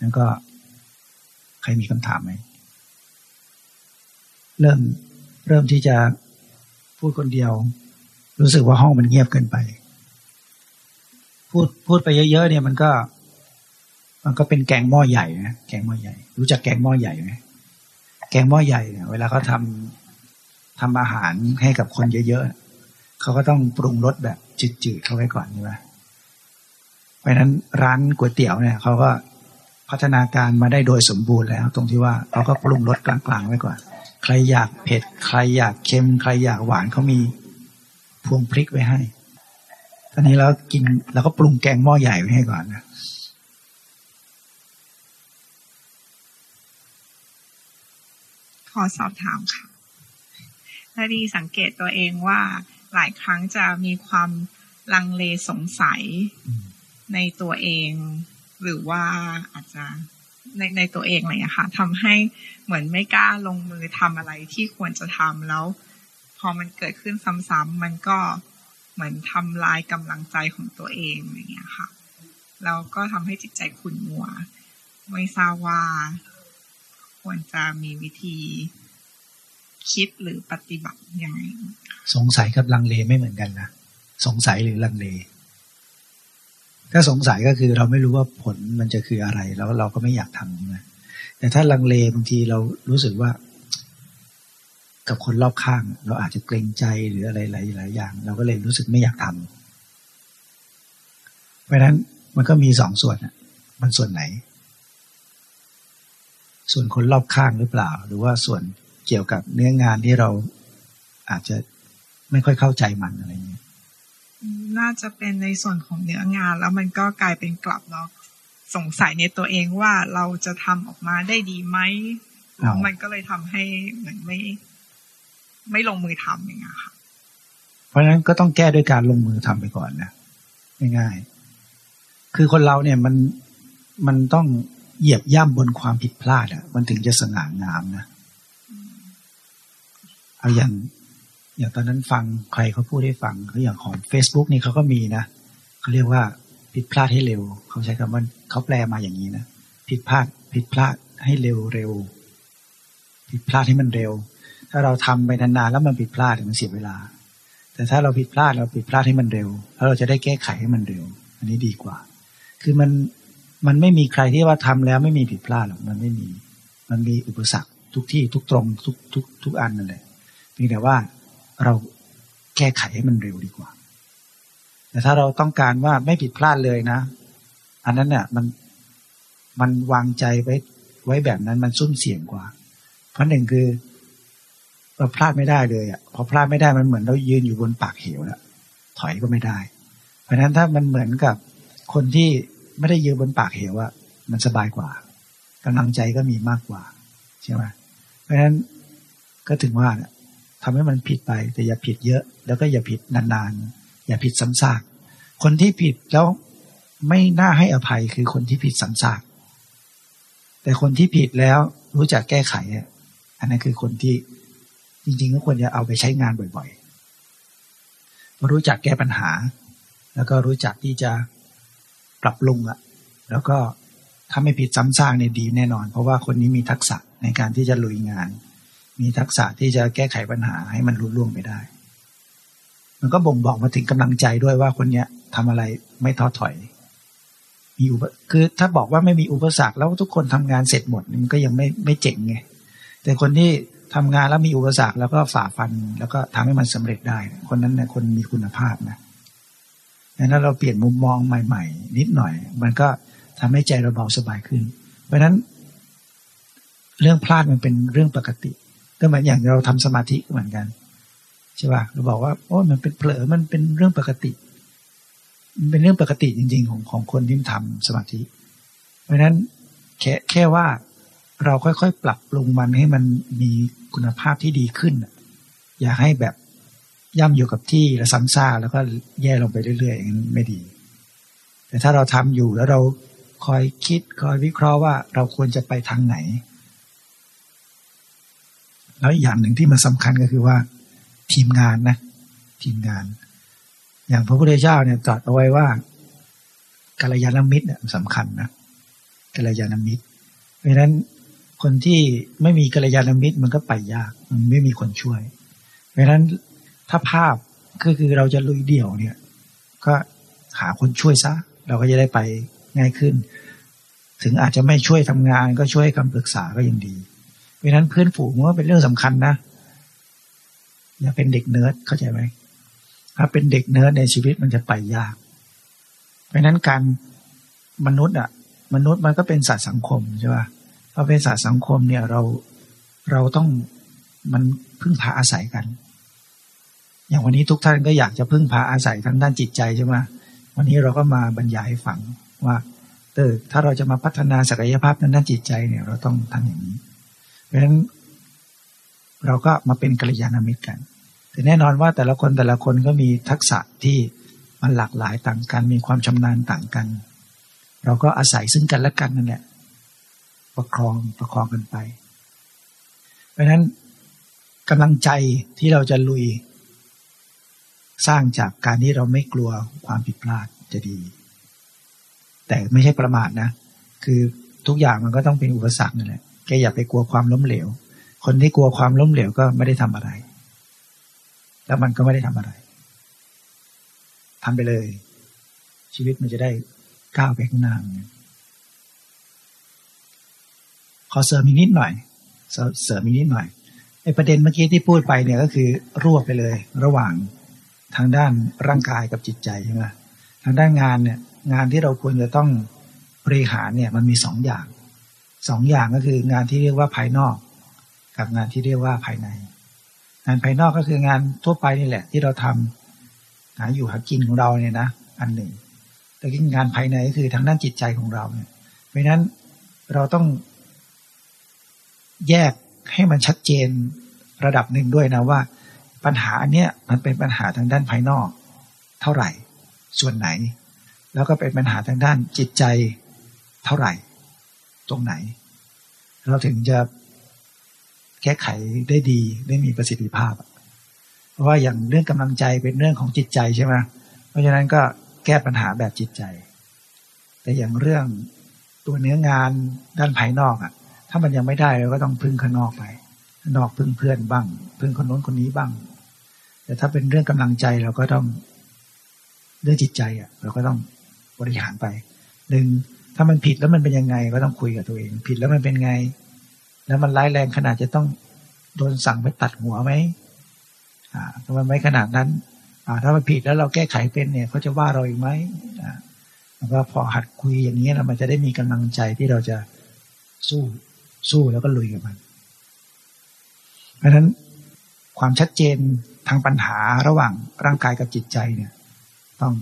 นั่นก็ใครมีคำถามไหม เริ่มเริ่มที่จะพูดคนเดียว รู้สึกว่าห้องมันเงียบเกินไป พูดพูดไปเยอะๆเนี่ยมันก็ มันก็เป็นแกงหม้อใหญ่นะแกงหม้อใหญ่ รู้จักแกงหม้อใหญ่ไหมแกงหม้อใหญ่เนี่ยเวลาเขาทาทำอาหารให้กับคนเยอะๆเขาก็ต้องปรุงรสแบบจืดๆเข้าไว้ก่อนใช่ไหมเพราะนั้นร้านก๋วยเตี๋ยวเนี่ยเขาก็ พัฒนาการมาได้โดยสมบูรณ์แล้ว ตรงที่ว่าเขาก็ปรุงรสกลางๆไว้ก่อน ใครอยากเผ็ด ใครอยากเค็ม ใครอยากหวานเขามีพวงพริกไว้ให้ตอนนี้เรากินเราก็ปรุงแกงหม้อใหญ่ไว้ให้ก่อนนะขอสอบถามค่ะถ้าดีสังเกตตัวเองว่าหลายครั้งจะมีความลังเลสงสัยในตัวเอง หรือว่าอาจจะในในตัวเองอะไรอย่างนี้ค่ะทำให้เหมือนไม่กล้าลงมือทำอะไรที่ควรจะทำแล้ว พอมันเกิดขึ้นซ้ำๆมันก็เหมือนทำลายกำลังใจของตัวเองอย่างเงี้ยค่ะแล้วก็ทำให้จิตใจขุ่นมัว ไม่ทราบว่า ควรจะมีวิธีคิดหรือปฏิบัติยังไง สงสัยกับลังเลไม่เหมือนกันนะสงสัยหรือลังเล ถ้าสงสัยก็คือเราไม่รู้ว่าผลมันจะคืออะไร แล้วเราก็ไม่อยากทำใช่ไหมแต่ถ้าลังเลบางทีเรารู้สึกว่า กับคนรอบข้าง เราอาจจะเกรงใจหรืออะไรหลายๆอย่าง เราก็เลยรู้สึกไม่อยากทำเพราะฉะนั้นมันก็มีสองส่วนมันส่วนไหน ส่วนคนรอบข้างหรือเปล่า หรือว่าส่วนเกี่ยวกับเนื้องานที่เราอาจจะไม่ค่อยเข้าใจมันอะไรอย่างนี้ น่าจะเป็นในส่วนของเนื้องาน แล้วมันก็กลายเป็นกลับเนาะสงสัยในตัวเองว่าเราจะทำออกมาได้ดีไหมมันก็เลยทำให้เหมือนไม่ ไม่ลงมือทำอย่างเงี้ยค่ะเพราะฉะนั้นก็ต้องแก้ด้วยการลงมือทำไปก่อนนะง่ายๆคือคนเราเนี่ยมันมันต้องเหยียบย่ำบนความผิดพลาดอะมันถึงจะสง่างามนะเอาอย่าง อย่างตอนนั้นฟังใครเขาพูดให้ฟังเขาอย่างของ Facebook นี่เขาก็มีนะเขาเรียกว่าผิดพลาดให้เร็ว เขาใช้คำว่าเขาแปลมาอย่างนี้นะผิดพลาดผิดพลาดให้เร็วเร็วผิดพลาดให้มันเร็ว ถ้าเราทำไปนานๆแล้วมันผิดพลาดมันเสียเวลา แต่ถ้าเราผิดพลาดเราผิดพลาดให้มันเร็ว แล้วเราจะได้แก้ไขให้มันเร็ว อันนี้ดีกว่า คือมันมันไม่มีใครที่ว่าทำแล้วไม่มีผิดพลาดหรอกมันไม่มี มันมีอุปสรรคทุกที่ทุกตรงทุกทุกทุกอันนั่นแหละพียงแต่ว่า เราแก้ไขให้มันเร็วดีกว่า แต่ถ้าเราต้องการว่าไม่ผิดพลาดเลยนะ อันนั้นเนี่ยมันมันวางใจไว้ไว้แบบนั้นมันซุ่มเสี่ยงกว่า เพราะหนึ่งคือเราพลาดไม่ได้เลยอะพอพลาดไม่ได้มันเหมือนเรายืนอยู่บนปากเหวแล้วถอยก็ไม่ได้ เพราะฉะนั้นถ้ามันเหมือนกับคนที่ไม่ได้ยืนบนปากเหวอะมันสบายกว่ากำลังใจก็มีมากกว่าใช่ไหมเพราะฉะนั้นก็ถึงว่าเนี่ย ทำให้มันผิดไป แต่อย่าผิดเยอะ แล้วก็อย่าผิดนานๆ อย่าผิดซ้ำซากคนที่ผิดแล้วไม่น่าให้อภัยคือคนที่ผิดซ้ำซากแต่คนที่ผิดแล้วรู้จักแก้ไขอันนั้นคือคนที่จริงๆก็ควรจะเอาไปใช้งานบ่อยๆรู้จักแก้ปัญหา แล้วก็รู้จักที่จะปรับปรุงอะแล้วก็ถ้าไม่ผิดซ้ำซากเนี่ยดีแน่นอน เพราะว่าคนนี้มีทักษะในการที่จะลุยงาน มีทักษะที่จะแก้ไขปัญหาให้มันรุ่ล่วงไปได้ มันก็บ่งบอกมาถึงกำลังใจด้วยว่าคนเนี้ยทำอะไรไม่ท้อถอย มีอุปคือถ้าบอกว่าไม่มีอุปสรรคแล้วทุกคนทำงานเสร็จหมดมันก็ยังไม่ไม่เจ๋งไงแต่คนที่ทำงานแล้วมีอุปสรรคแล้วก็ฝ่าฟัน แล้วก็ทำให้มันสำเร็จได้ คนนั้นเนี่ยคนมีคุณภาพนะดังนั้นเราเปลี่ยนมุมมองใหม่ ๆ นิดหน่อย มันก็ทำให้ใจเราเบาสบายขึ้น เพราะฉะนั้น เรื่องพลาดมันเป็นเรื่องปกติ ก็เหมือนอย่างเราทำสมาธิเหมือนกันใช่ป่ะเราบอกว่าโอ้มันเป็นเผลอมันเป็นเรื่องปกติ มันเป็นเรื่องปกติจริง ๆ ของของคนที่ทำสมาธิ เพราะฉะนั้นแค่แค่ว่าเราค่อยๆ ปรับปรุงมันให้มันมีคุณภาพที่ดีขึ้น อย่าให้แบบย่ำอยู่กับที่แล้วซ้ำซากแล้วก็แย่ลงไปเรื่อยๆอย่างนั้นไม่ดี แต่ถ้าเราทำอยู่แล้วเราคอยคิดคอยวิเคราะห์ว่าเราควรจะไปทางไหน แล้วอย่างหนึ่งที่มันสาคัญก็คือว่า ทีมงานนะ ทีมงาน อย่างพระพุทธเจ้าเนี่ยตรัสเอาไว้ว่ากัลยาณมิตรเนี่ยสำคัญนะกัลยาณมิตร เพราะฉะนั้นคนที่ไม่มีกัลยาณมิตรมันก็ไปยาก มันไม่มีคนช่วย เพราะฉะนั้นถ้าภาพก็คือเราจะลุยเดี่ยวเนี่ย ก็หาคนช่วยซะ เราก็จะได้ไปง่ายขึ้น ถึงอาจจะไม่ช่วยทำงานก็ช่วยคำปรึกษาก็ยังดี เพราะนั้นเพื่อนฝูงว่าเป็นเรื่องสำคัญนะอย่าเป็นเด็กเนิร์ดเข้าใจไหมถ้าเป็นเด็กเนิร์ดในชีวิตมันจะไปยาก เพราะนั้นการมนุษย์อะ มนุษย์มันก็เป็นสัตว์สังคมใช่ป่ะพอเป็นสัตว์สังคมเนี่ยเราเราต้องมันพึ่งพาอาศัยกัน อย่างวันนี้ทุกท่านก็อยากจะพึ่งพาอาศัยทางด้านจิตใจใช่ไหมวันนี้เราก็มาบรรยายให้ฟังว่าเออถ้าเราจะมาพัฒนาศักยภาพทางด้านจิตใจเนี่ย เราต้องทำอย่างนี้ เพราะฉะนั้นเราก็มาเป็นกัลยาณมิตรกัน แต่แน่นอนว่าแต่ละคนแต่ละคนก็มีทักษะที่มันหลากหลายต่างกัน มีความชำนาญต่างกัน เราก็อาศัยซึ่งกันและกันนั่นแหละประคองประคองกันไป เพราะฉะนั้นกำลังใจที่เราจะลุย สร้างจากการที่เราไม่กลัวความผิดพลาดจะดี แต่ไม่ใช่ประมาทนะ คือทุกอย่างมันก็ต้องเป็นอุปสรรคนั่นแหละ กอย่าไปกลัวความล้มเหลว คนที่กลัวความล้มเหลวก็ไม่ได้ทำอะไร แล้วมันก็ไม่ได้ทำอะไรทำไปเลย ชีวิตมันจะได้ก้าวไปข้างหน้าขอเสริมอีกนิดหน่อย เสริมอีกนิดหน่อยไอประเด็นเมื่อกี้ที่พูดไปเนี่ยก็คือรวบไปเลย ระหว่างทางด้านร่างกายกับจิตใจใช่ไหมทางด้านงานเนี่ย งานที่เราควรจะต้องบริหารเนี่ย มันมีสองอย่าง สองอย่างก็คืองานที่เรียกว่าภายนอก กับงานที่เรียกว่าภายใน งานภายนอกก็คืองานทั่วไปนี่แหละ ที่เราทำหาอยู่หากินของเราเนี่ยนะอันหนึ่ง แต่งานภายในก็คือทางด้านจิตใจของเราเนี่ย เพราะนั้นเราต้องแยกให้มันชัดเจนระดับหนึ่งด้วยนะว่า ปัญหาเนี้ยมันเป็นปัญหาทางด้านภายนอก เท่าไหร่ ส่วนไหน แล้วก็เป็นปัญหาทางด้านจิตใจเท่าไหร่ ตรงไหน เราถึงจะแก้ไขได้ดีได้มีประสิทธิภาพ เพราะว่าอย่างเรื่องกำลังใจเป็นเรื่องของจิตใจใช่ไหมเพราะฉะนั้นก็แก้ปัญหาแบบจิตใจ แต่อย่างเรื่องตัวเนื้องานด้านภายนอกอะ ถ้ามันยังไม่ได้เราก็ต้องพึ่งข้างนอกไปนอกพึ่งเพื่อนบ้าง พึ่งคนโน้นคนนี้บ้าง แต่ถ้าเป็นเรื่องกำลังใจเราก็ต้องเรื่องจิตใจอะ เราก็ต้องบริหารไปหนึ่ง ถ้ามันผิดแล้วมันเป็นยังไงก็ต้องคุยกับตัวเอง ผิดแล้วมันเป็นไง แล้วมันร้ายแรงขนาดจะต้องโดนสั่งไปตัดหัวไหมอ่าถ้ามันไม่ขนาดนั้น อ่า ถ้ามันผิดแล้วเราแก้ไขเป็นเนี่ยเขาจะว่าเราอีกไหมอ่าแล้วก็พอหัดคุยอย่างนี้เรามันจะได้มีกำลังใจที่เราจะสู้สู้แล้วก็ลุยกับมัน เพราะฉะนั้นความชัดเจนทางปัญหาระหว่างร่างกายกับจิตใจเนี่ย ต้อง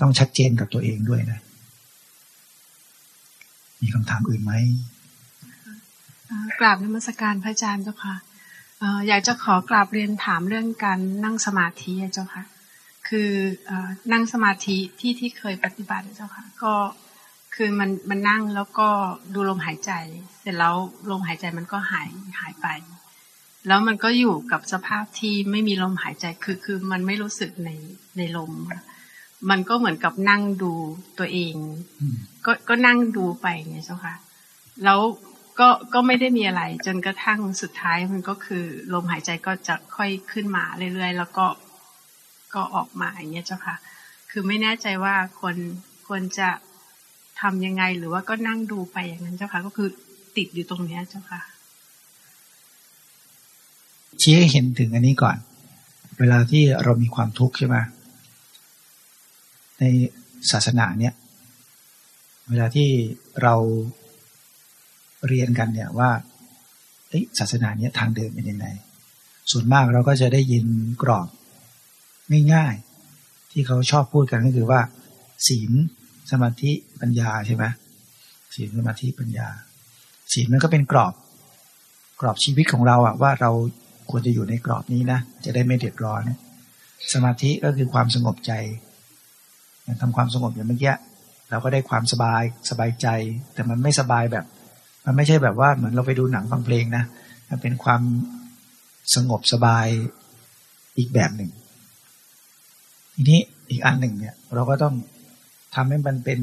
ต้องชัดเจนกับตัวเองด้วยนะ มีคำถามอื่นไหมกราบนมัสการพระอาจารย์เจ้าค่ะอยากจะขอกราบเรียนถามเรื่องการนั่งสมาธิเจ้าค่ะ คือนั่งสมาธิที่ที่เคยปฏิบัติเจ้าค่ะ ก็คือมันมันนั่งแล้วก็ดูลมหายใจ เสร็จแล้วลมหายใจมันก็หายหายไป แล้วมันก็อยู่กับสภาพที่ไม่มีลมหายใจคือคือมันไม่รู้สึกในในลม มันก็เหมือนกับนั่งดูตัวเอง ก็ก็นั่งดูไปไงเจ้าค่ะ แล้วก็ก็ไม่ได้มีอะไร จนกระทั่งสุดท้ายมันก็คือ ลมหายใจก็จะค่อยขึ้นมาเรื่อยๆแล้วก็ก็ออกมาอย่างเงี้ยเจ้าค่ะ คือไม่แน่ใจว่าควรควรจะทำยังไงหรือว่าก็นั่งดูไปอย่างนั้นเจ้าค่ะ ก็คือติดอยู่ตรงเนี้ยเจ้าค่ะชี้ให้เห็นถึงอันนี้ก่อน เวลาที่เรามีความทุกข์ใช่ไหม ในศาสนาเนี่ยเวลาที่เราเรียนกันเนี่ยว่าศาสนาเนี้ยทางเดินเป็นยังไงส่วนมากเราก็จะได้ยินกรอบง่ายๆที่เขาชอบพูดกันก็คือว่า ศีลสมาธิปัญญาใช่ไหมศีลสมาธิปัญญา ศีลมันก็เป็นกรอบ กรอบชีวิตของเราอะว่าเราควรจะอยู่ในกรอบนี้นะจะได้ไม่เดือดร้อนสมาธิก็คือความสงบใจ ทำความสงบอย่างเมื่อกี้เราก็ได้ความสบายสบายใจ แต่มันไม่สบายแบบ มันไม่ใช่แบบว่าเหมือนเราไปดูหนังฟังเพลงนะมันเป็นความสงบสบายอีกแบบหนึ่ง ทีนี้อีกอันหนึ่งเนี่ย เราก็ต้องทำให้มันเป็น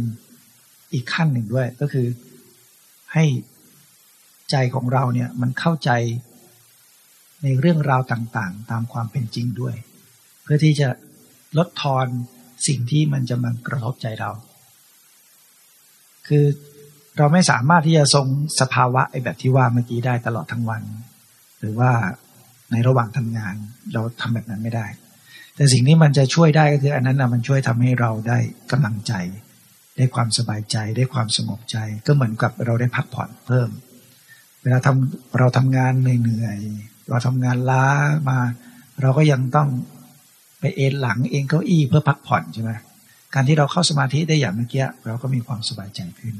อีกขั้นหนึ่งด้วย ก็คือให้ใจของเราเนี่ยมันเข้าใจในเรื่องราวต่างๆ ตามความเป็นจริงด้วย เพื่อที่จะลดทอน สิ่งที่มันจะมากระทบใจเรา คือเราไม่สามารถที่จะทรงสภาวะไอ้แบบที่ว่าเมื่อกี้ได้ตลอดทั้งวัน หรือว่าในระหว่างทำงานเราทำแบบนั้นไม่ได้ แต่สิ่งที่มันจะช่วยได้ก็คืออันนั้นนะมันช่วยทำให้เราได้กำลังใจ ได้ความสบายใจ ได้ความสงบใจ ก็เหมือนกับเราได้พักผ่อนเพิ่ม เวลาทำเราทำงานเหนื่อยเราทำงานล้ามา เราก็ยังต้อง ไปเอนหลังเองเก้าอี้เพื่อพักผ่อนใช่ไหมการที่เราเข้าสมาธิได้อย่างเมื่อกี้เราก็มีความสบายใจขึ้น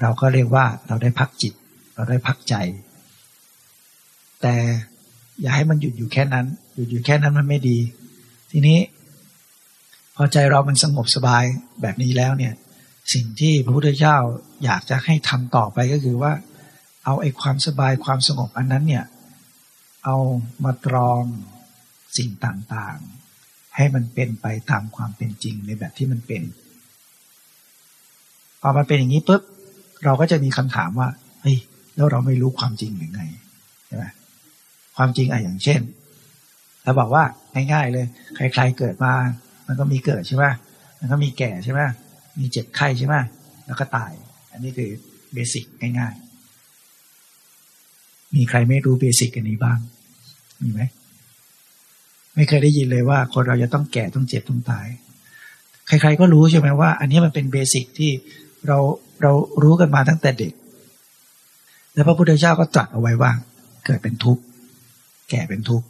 เราก็เรียกว่าเราได้พักจิต เราได้พักใจ แต่อย่าให้มันหยุดอยู่แค่นั้น หยุดอยู่แค่นั้นมันไม่ดี ทีนี้ พอใจเรามันสงบสบายแบบนี้แล้วเนี่ย สิ่งที่พระพุทธเจ้าอยากจะให้ทำต่อไปก็คือว่า เอาไอ้ความสบายความสงบอันนั้นเนี่ย เอามาตรองสิ่งต่างๆ ให้มันเป็นไปตามความเป็นจริงในแบบที่มันเป็น พอมันเป็นอย่างนี้ปุ๊บเราก็จะมีคำถามว่าเฮ้ยแล้วเราไม่รู้ความจริงหรือไงใช่ไหมความจริงอะอย่างเช่นเราบอกว่าง่ายๆเลย ใครๆเกิดมา มันก็มีเกิดใช่ไหมมันก็มีแก่ใช่ไหมมีเจ็บไข้ใช่ไหมแล้วก็ตาย อันนี้คือเบสิกง่ายๆ มีใครไม่รู้เบสิกอันนี้บ้าง มีไหม ไม่เคยได้ยินเลยว่า คนเราจะต้องแก่ต้องเจ็บต้องตาย ใคร ๆ ก็รู้ใช่ไหมว่า อันนี้มันเป็นเบสิกที่เราเรารู้กันมาตั้งแต่เด็ก แล้วพระพุทธเจ้าก็ตรัสเอาไว้ว่า เกิดเป็นทุกข์แก่เป็นทุกข์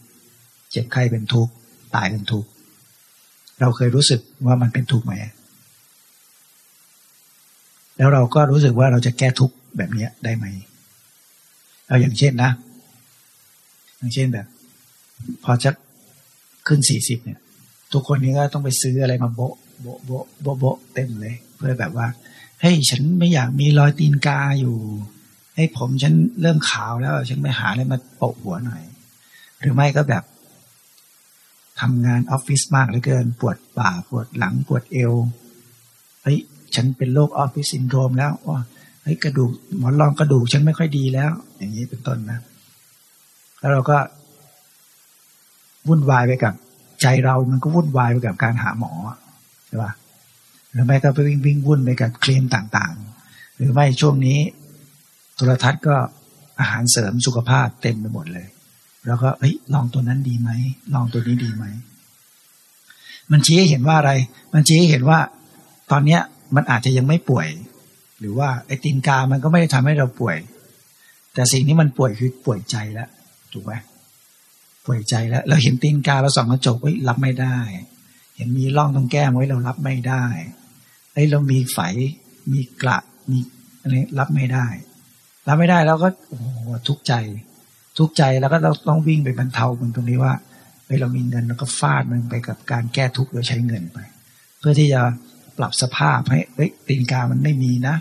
เจ็บไข้เป็นทุกข์ตายเป็นทุกข์เราเคยรู้สึกว่ามันเป็นทุกข์ไหมแล้วเราก็รู้สึกว่าเราจะแก้ทุกข์แบบนี้ได้ไหมเราอย่างเช่นนะ อย่างเช่นแบบ พอจะ ขึ้นสี่สิบเนี่ย ทุกคนนี้ก็ต้องไปซื้ออะไรมาโปะโปะโปะโปะโปะเต็มเลย เพื่อแบบว่าเฮ้ยฉันไม่อยากมีรอยตีนกาอยู่เฮ้ยผมฉันเริ่มขาวแล้ว ฉันไปหาอะไรมาโปะหัวหน่อย หรือไม่ก็แบบทำงานออฟฟิศมากเหลือเกิน ปวดบ่าปวดหลังปวดเอวเฮ้ยฉันเป็นโรคออฟฟิศซินโดรมแล้วว่ะเฮ้ยกระดูกหมอนรองกระดูกฉันไม่ค่อยดีแล้ว อย่างนี้เป็นต้นนะ แล้วเราก็ วุ่นวายไปกับ ใจเรามันก็วุ่นวายไปกับการหาหมอใช่ปะหรือไม่ก็ไปวิ่งวิ่งวุ่นไปกับเคลมต่างๆ หรือไม่ช่วงนี้ โทรทัศน์ก็อาหารเสริมสุขภาพเต็มไปหมดเลย แล้วก็เอ้ยลองตัวนั้นดีไหมลองตัวนี้ดีไหมมันชี้ให้เห็นว่าอะไร มันชี้ให้เห็นว่า ตอนเนี้ยมันอาจจะยังไม่ป่วย หรือว่าไอ้ตีนกามันก็ไม่ได้ทำให้เราป่วย แต่สิ่งที่มันป่วยคือป่วยใจแล้วถูกไหม ป่วยใจแล้ว เราเห็นตีนกาเราส่องกระจกไว้รับไม่ได้ เห็นมีร่องตรงแก้มไว้เรารับไม่ได้ไอ้เรามีไฝมีกระมีอะไรรับไม่ได้ รับไม่ได้แล้วก็โอ้โหทุกใจ ทุกใจแล้วก็เราต้องวิ่งไปบรรเทามันตรงนี้ว่าเฮ้ยเรามีเงินแล้วก็ฟาดมันไปกับการแก้ทุกข์โดยใช้เงินไป เพื่อที่จะปรับสภาพให้เฮ้ยตีนกามันไม่มีนะ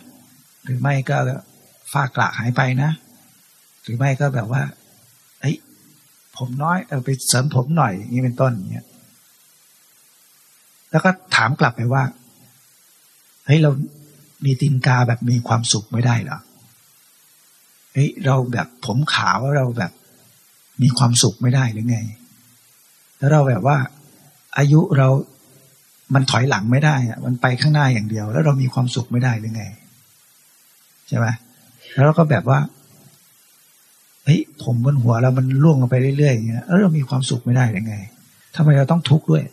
หรือไม่ก็ฝ้ากระหายไปนะ หรือไม่ก็แบบว่า ผมน้อยเอาไปเสริมผมหน่อยนี่เป็นต้นเนี้ยแล้วก็ถามกลับไปว่าเฮ้ยเรามีตีนกาแบบมีความสุขไม่ได้เหรอเฮ้ยเราแบบผมขาวเราแบบมีความสุขไม่ได้หรือไง แล้วเราแบบว่า อายุเรามันถอยหลังไม่ได้อะมันไปข้างหน้าอย่างเดียว แล้วเรามีความสุขไม่ได้หรือไง ใช่ไหมแล้วเราก็แบบว่า เฮ้ยผมบนหัวเรามันล่วงลงไปเรื่อยๆอย่างเงี้ยแล้วเรามีความสุขไม่ได้หรือไงทำไมเราต้องทุกข์ด้วย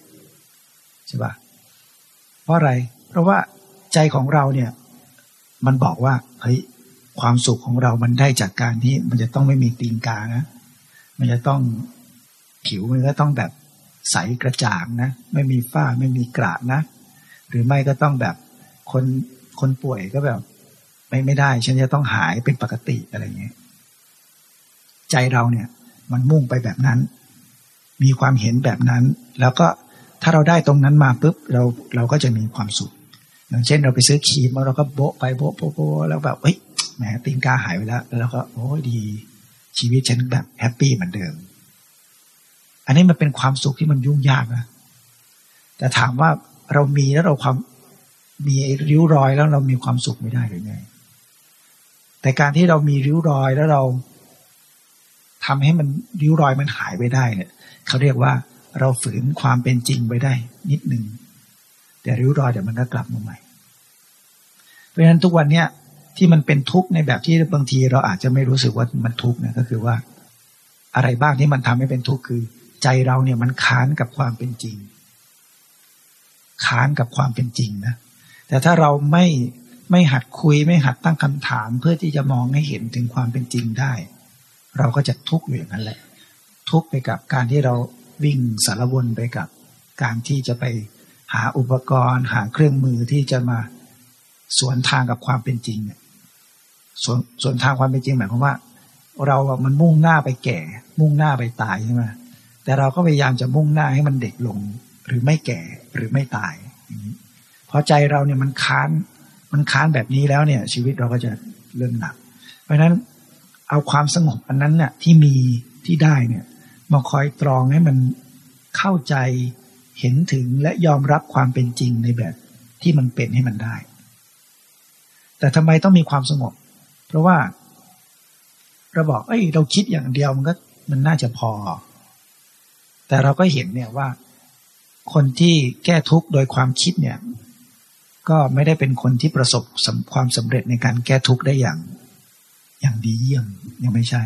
ใช่ปะเพราะอะไร เพราะว่าใจของเราเนี่ย มันบอกว่าเฮ้ยความสุขของเรามันได้จากการที่มันจะต้องไม่มีตีนกานะมันจะต้องผิวมันก็ต้องแบบใสกระจ่างนะ ไม่มีฝ้าไม่มีกระนะ หรือไม่ก็ต้องแบบคนคนป่วยก็แบบ ไม่ไม่ได้ ฉันจะต้องหายเป็นปกติอะไรเงี้ย ใจเราเนี่ย มันมุ่งไปแบบนั้น มีความเห็นแบบนั้น แล้วก็ถ้าเราได้ตรงนั้นมาปุ๊บเราเราก็จะมีความสุข อย่างเช่นเราไปซื้อครีมแล้วเราก็โบะไปโบะโบะโบะแล้วแบบเฮ้ยแหมตีนกาหายไปแล้วแล้วก็โอ้ยดี ชีวิตฉันแบบแฮปปี้เหมือนเดิม อันนี้มันเป็นความสุขที่มันยุ่งยากนะแต่ถามว่าเรามีแล้วเราความมีริ้วรอยแล้วเรามีความสุขไม่ได้หรือไงแต่การที่เรามีริ้วรอยแล้วเรา ทำให้มันริ้วรอยมันหายไปได้เนี่ยเขาเรียกว่าเราฝืนความเป็นจริงไปได้ นิดหนึ่งแต่ริ้วรอยเดี๋ยวมันก็กลับมาใหม่ เพราะฉะนั้นทุกวันเนี้ยที่มันเป็นทุกข์ในแบบที่บางทีเราอาจจะไม่รู้สึกว่ามันทุกข์นะก็คือว่า อะไรบ้างที่มันทำให้เป็นทุกข์คือ ใจเราเนี่ยมันค้านกับความเป็นจริง ค้านกับความเป็นจริงนะแต่ถ้าเราไม่ไม่หัดคุยไม่หัดตั้งคำถามเพื่อที่จะมองให้เห็นถึงความเป็นจริงได้ เราก็จะทุกข์อยู่อย่างนั้นแหละ ทุกข์ไปกับการที่เราวิ่งสารวนไปกับ การที่จะไปหาอุปกรณ์ หาเครื่องมือที่จะมาสวนทางกับความเป็นจริงเนี่ยสวนสวนทางความเป็นจริงหมายความว่า เรามันมุ่งหน้าไปแก่ มุ่งหน้าไปตายใช่ไหมแต่เราก็พยายามจะมุ่งหน้าให้มันเด็กลง หรือไม่แก่หรือไม่ตายพราะใจเราเนี่ยมันค้านมันค้านแบบนี้แล้วเนี่ย ชีวิตเราก็จะเริ่มหนัก เพราะฉะนั้น เอาความสงบอันนั้นเนี่ยที่มีที่ได้เนี่ยมาคอยตรองให้มันเข้าใจเห็นถึงและยอมรับความเป็นจริงในแบบที่มันเป็นให้มันได้ แต่ทำไมต้องมีความสงบ เพราะว่าเราบอกเอ้ย เราคิดอย่างเดียวมันก็มันน่าจะพอ แต่เราก็เห็นเนี่ยว่า คนที่แก้ทุกข์โดยความคิดเนี่ย ก็ไม่ได้เป็นคนที่ประสบความสำเร็จในการแก้ทุกข์ได้อย่าง อย่างดีเยี่ยมยังไม่ใช่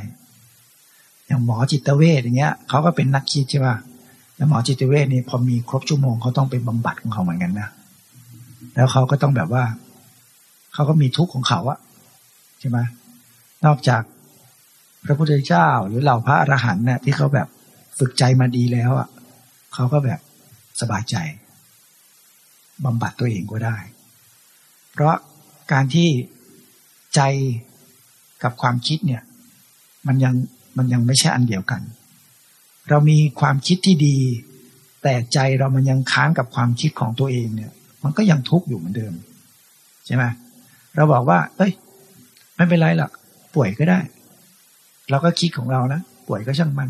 อย่างหมอจิตเวชอย่างเงี้ยเขาก็เป็นนักคิดใช่ป่ะแล้วหมอจิตเวชนี่พอมีครบชั่วโมงเขาต้องไปบำบัดของเขาเหมือนกันนะแล้วเขาก็ต้องแบบว่าเขาก็มีทุกข์ของเขาอะใช่ไหมนอกจากพระพุทธเจ้าหรือเหล่าพระอรหันต์เนี่ยที่เขาแบบฝึกใจมาดีแล้วอะเขาก็แบบสบายใจบำบัดตัวเองก็ได้ เพราะการที่ใจ กับความคิดเนี่ย มันยังมันยังไม่ใช่อันเดียวกัน เรามีความคิดที่ดี แต่ใจเรามันยังค้างกับความคิดของตัวเองเนี่ย มันก็ยังทุกข์อยู่เหมือนเดิมใช่ไหมเราบอกว่า เอ้ย ไม่เป็นไรหรอกป่วยก็ได้ เราก็คิดของเรานะป่วยก็ช่างมัน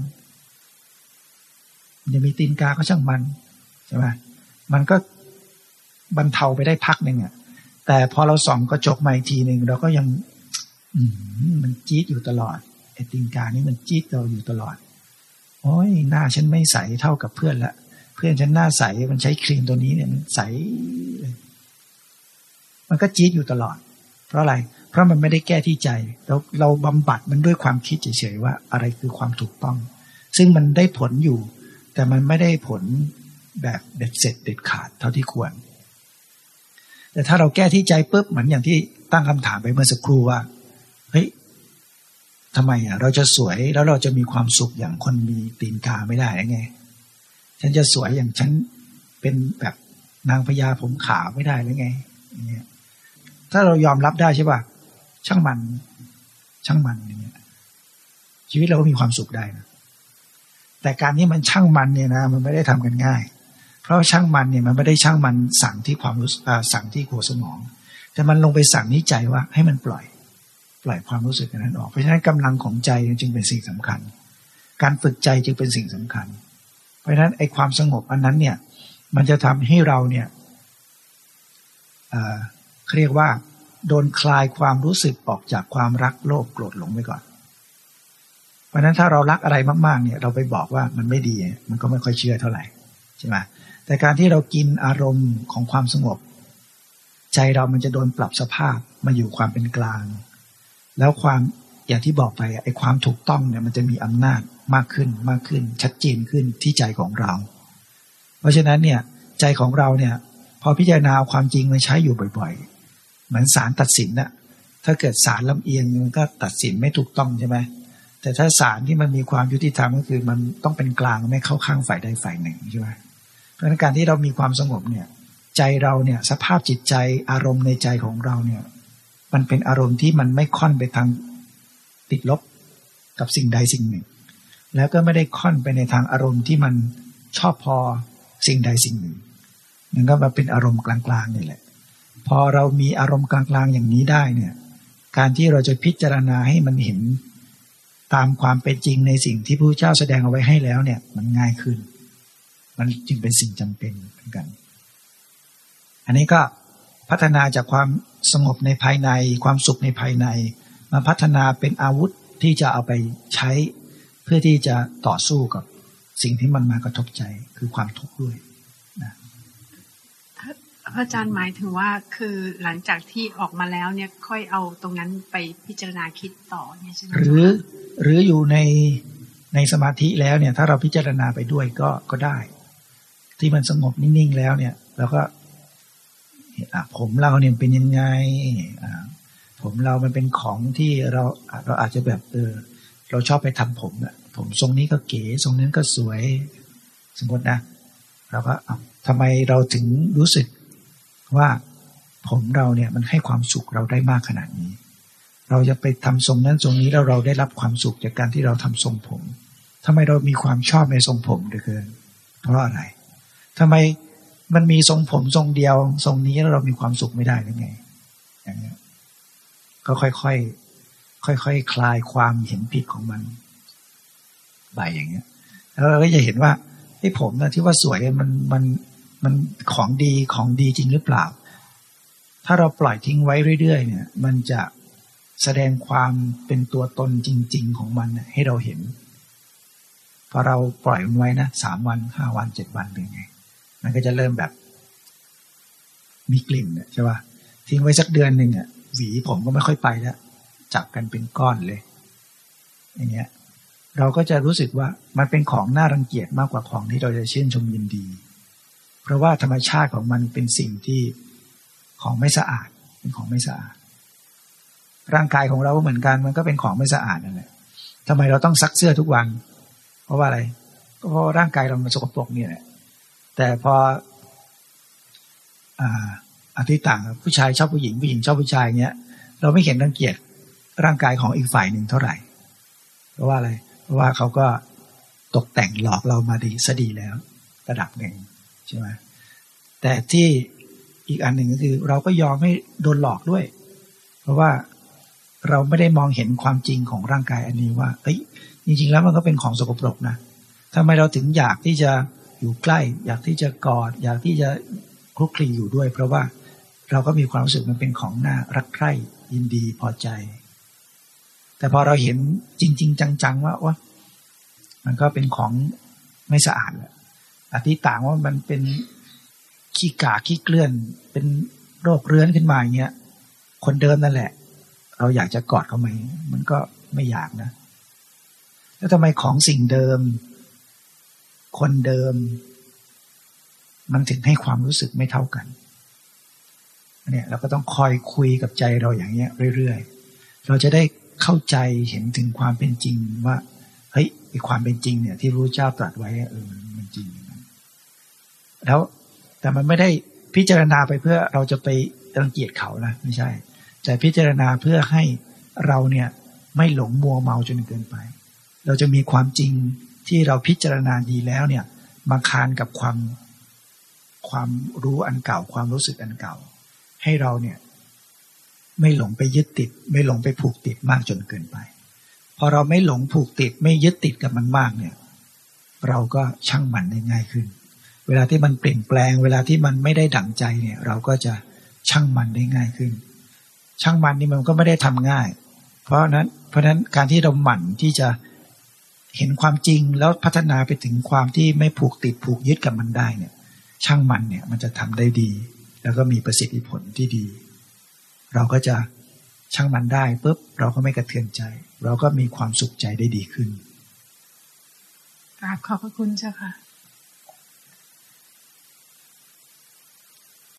จะมีตีนกาก็ช่างมันใช่ไหมมันก็บรรเทาไปได้พักหนึ่งอะแต่พอเราส่องกระจกมาอีกทีหนึ่งเราก็ยัง มันจี๊ดอยู่ตลอดไอ้ตีนกานี่มันจี๊ดเราอยู่ตลอด โอ้ยหน้าฉันไม่ใสเท่ากับเพื่อนละ เพื่อนฉันหน้าใสมันใช้ครีมตัวนี้เนี่ยมันใสมันก็จี๊ดอยู่ตลอด เพราะอะไร เพราะมันไม่ได้แก้ที่ใจ เราเราบำบัดมันด้วยความคิดเฉยๆว่า อะไรคือความถูกต้อง ซึ่งมันได้ผลอยู่ แต่มันไม่ได้ผลแบบเด็ดเสร็จเด็ดขาดเท่าที่ควร แต่ถ้าเราแก้ที่ใจปุ๊บเหมือนอย่างที่ตั้งคำถามไปเมื่อสักครู่ว่า เฮ้ยทำไมอะ เราจะสวยแล้วเราจะมีความสุขอย่างคนมีตีนกาไม่ได้ไง ฉันจะสวยอย่างฉันเป็นแบบนางพญาผมขาวไม่ได้หรือไงอย่างเงี้ยถ้าเรายอมรับได้ใช่ป่ะช่างมัน ช่างมันอย่างเงี้ย ชีวิตเราก็มีความสุขได้นะแต่การที่มันช่างมันเนี่ยนะมันไม่ได้ทำกันง่าย เพราะช่างมันเนี่ยมันไม่ได้ช่างมันสั่งที่ความรู้สั่งที่หัวสมอง แต่มันลงไปสั่งนิจใจว่าให้มันปล่อย ปล่อยความรู้สึกนั้นออก เพราะฉะนั้นกำลังของใจจึงเป็นสิ่งสำคัญ การฝึกใจจึงเป็นสิ่งสำคัญ เพราะฉะนั้นไอ้ความสงบอันนั้นเนี่ย มันจะทำให้เราเนี่ยเรียกว่า โดนคลายความรู้สึกออกจากความรักโลภโกรธหลงไปก่อน เพราะฉะนั้นถ้าเรารักอะไรมากๆเนี่ย เราไปบอกว่ามันไม่ดี มันก็ไม่ค่อยเชื่อเท่าไหร่ใช่ไหมแต่การที่เรากินอารมณ์ของความสงบ ใจเรามันจะโดนปรับสภาพมาอยู่ความเป็นกลาง แล้วความอย่างที่บอกไปไอ้ความถูกต้องเนี่ยมันจะมีอำนาจมากขึ้นมากขึ้น ชัดเจนขึ้นที่ใจของเรา เพราะฉะนั้นเนี่ยใจของเราเนี่ยพอพิจารณาความจริงมาใช้อยู่บ่อย ๆ เหมือนศาลตัดสินน่ะถ้าเกิดศาลลำเอียงมันก็ตัดสินไม่ถูกต้องใช่ไหมแต่ถ้าศาลที่มันมีความยุติธรรมก็คือมันต้องเป็นกลางไม่เข้าข้างฝ่ายใดฝ่ายหนึ่งใช่ไหมเพราะงั้นการที่เรามีความสงบเนี่ยใจเราเนี่ยสภาพจิตใจอารมณ์ในใจของเราเนี่ย มันเป็นอารมณ์ที่มันไม่ค่อนไปทางติดลบกับสิ่งใดสิ่งหนึ่ง แล้วก็ไม่ได้ค่อนไปในทางอารมณ์ที่มันชอบพอสิ่งใดสิ่งหนึ่งมันก็มาเป็นอารมณ์กลางๆนี่แหละ พอเรามีอารมณ์กลางๆอย่างนี้ได้เนี่ย การที่เราจะพิจารณาให้มันเห็นตามความเป็นจริงในสิ่งที่พระเจ้าแสดงเอาไว้ให้แล้วเนี่ย มันง่ายขึ้น มันจึงเป็นสิ่งจำเป็นเหมือนกัน อันนี้ก็ พัฒนาจากความสงบในภายใน ความสุขในภายใน มาพัฒนาเป็นอาวุธที่จะเอาไปใช้ เพื่อที่จะต่อสู้กับสิ่งที่มันมากระทบใจคือความทุกข์ด้วยนะพระอาจารย์หมายถึงว่าคือหลังจากที่ออกมาแล้วเนี่ยค่อยเอาตรงนั้นไปพิจารณาคิดต่อเนี่ยใช่ไหมหรือหรืออยู่ในในสมาธิแล้วเนี่ยถ้าเราพิจารณาไปด้วยก็ก็ได้ ที่มันสงบนิ่งๆแล้วเนี่ยเราก็ ผมเราเนี่ยเป็นยังไงผมเรามันเป็นของที่เราเราอาจจะแบบเออเราชอบไปทำผมอะผมทรงนี้ก็เก๋ทรงนั้นก็สวย สมมตินะเราก็ทำไมเราถึงรู้สึกว่าผมเราเนี่ยมันให้ความสุขเราได้มากขนาดนี้ เราจะไปทำทรงนั้นทรงนี้แล้วเราได้รับความสุขจากการที่เราทำทรงผมทำไมเรามีความชอบในทรงผมเหลือเกินเพราะอะไรทำไม มันมีทรงผมทรงเดียวทรงนี้แล้วเรามีความสุขไม่ได้หรือไงอย่างนี้ยก็ค่อยๆค่อยๆคคลายความเห็นผิดของมันไปอย่างเงี้ย แล้วเราก็จะเห็นว่าไอ้ผมนะที่ว่าสวยมันมันมันของดีของดีจริงหรือเปล่า ถ้าเราปล่อยทิ้งไว้เรื่อยๆ เนี่ย มันจะแสดงความเป็นตัวตนจริง ๆ ของมันให้เราเห็นพอเราปล่อยมันไว้นะสามวันห้าวันเจ็ดวันเป็นไง มันก็จะเริ่มแบบ มีกลิ่นใช่ป่ะทิ้งไว้สักเดือนหนึ่งอะหวีผมก็ไม่ค่อยไปแล้วจับกันเป็นก้อนเลยอย่างเงี้ย เราก็จะรู้สึกว่ามันเป็นของน่ารังเกียจมากกว่าของที่เราจะชื่นชมยินดี เพราะว่าธรรมชาติของมันเป็นสิ่งที่ของไม่สะอาดเป็นของไม่สะอาด ร่างกายของเราก็เหมือนกันมันก็เป็นของไม่สะอาดนั่นแหละทำไมเราต้องซักเสื้อทุกวัน เพราะว่าอะไร ก็เพราะร่างกายเรามันสกปรกเนี่ยแหละ แต่พออธิต่างผู้ชายชอบผู้หญิงผู้หญิงชอบผู้ชายเนี้ย เราไม่เห็นรังเกียจร่างกายของอีกฝ่ายหนึ่งเท่าไหร่ เพราะว่าอะไร เพราะว่าเขาก็ตกแต่งหลอกเรามาดีสดีแล้ว ระดับหนึ่งใช่ไหมแต่ที่อีกอันหนึ่งก็คือ เราก็ยอมให้โดนหลอกด้วย เพราะว่าเราไม่ได้มองเห็นความจริงของร่างกายอันนี้ว่าเอ้ยจริง ๆ แล้วมันก็เป็นของสกปรกนะทำไมเราถึงอยากที่จะ อยู่ใกล้ อยากที่จะกอด อยากที่จะคลุกคลีอยู่ด้วย เพราะว่าเราก็มีความรู้สึกมันเป็นของน่ารักใคร่ยินดีพอใจ แต่พอเราเห็นจริง ๆ จังๆว่าว่ามันก็เป็นของไม่สะอาดแล้วอธิต่างว่ามันเป็นขี้กาขี้เกลื่อน เป็นโรคเรื้อนขึ้นมาอย่างเงี้ย คนเดิมนั่นแหละ เราอยากจะกอดเขาไหมมันก็ไม่อยากนะ แล้วทำไมของสิ่งเดิม คนเดิม มันถึงให้ความรู้สึกไม่เท่ากันเนี่ยเราก็ต้องคอยคุยกับใจเราอย่างเงี้ยเรื่อยๆ เราจะได้เข้าใจเห็นถึงความเป็นจริงว่าเฮ้ยไอความเป็นจริงเนี่ย ที่พรู้เจ้าตรัสไว้เออมันจริงแล้วแต่มันไม่ได้พิจารณาไปเพื่อเราจะไปรังเกียจเขานะไม่ใช่ แต่พิจารณาเพื่อให้เราเนี่ยไม่หลงมัวเมาจนเกินไป เราจะมีความจริง ที่เราพิจารณาดีแล้วเนี่ยมาคานกับความความรู้อันเก่าความรู้สึกอันเก่า ให้เราเนี่ยไม่หลงไปยึดติด ไม่หลงไปผูกติดมากจนเกินไป พอเราไม่หลงผูกติดไม่ยึดติดกับมันมากเนี่ย เราก็ช่างมันได้ง่ายขึ้น เวลาที่มันเปลี่ยนแปลง เวลาที่มันไม่ได้ดั่งใจเนี่ย เราก็จะช่างมันได้ง่ายขึ้น ช่างมันนี่มันก็ไม่ได้ทำง่าย เพราะนั้นเพราะนั้นการที่เราหมั่นที่จะ เห็นความจริงแล้วพัฒนาไปถึงความที่ไม่ผูกติดผูกยึดกับมันได้เนี่ย ช่างมันเนี่ยมันจะทำได้ดี แล้วก็มีประสิทธิผลที่ดี เราก็จะช่างมันได้ปุ๊บเราก็ไม่กระเทือนใจ เราก็มีความสุขใจได้ดีขึ้นกราบขอบพระคุณเจ้าค่ะ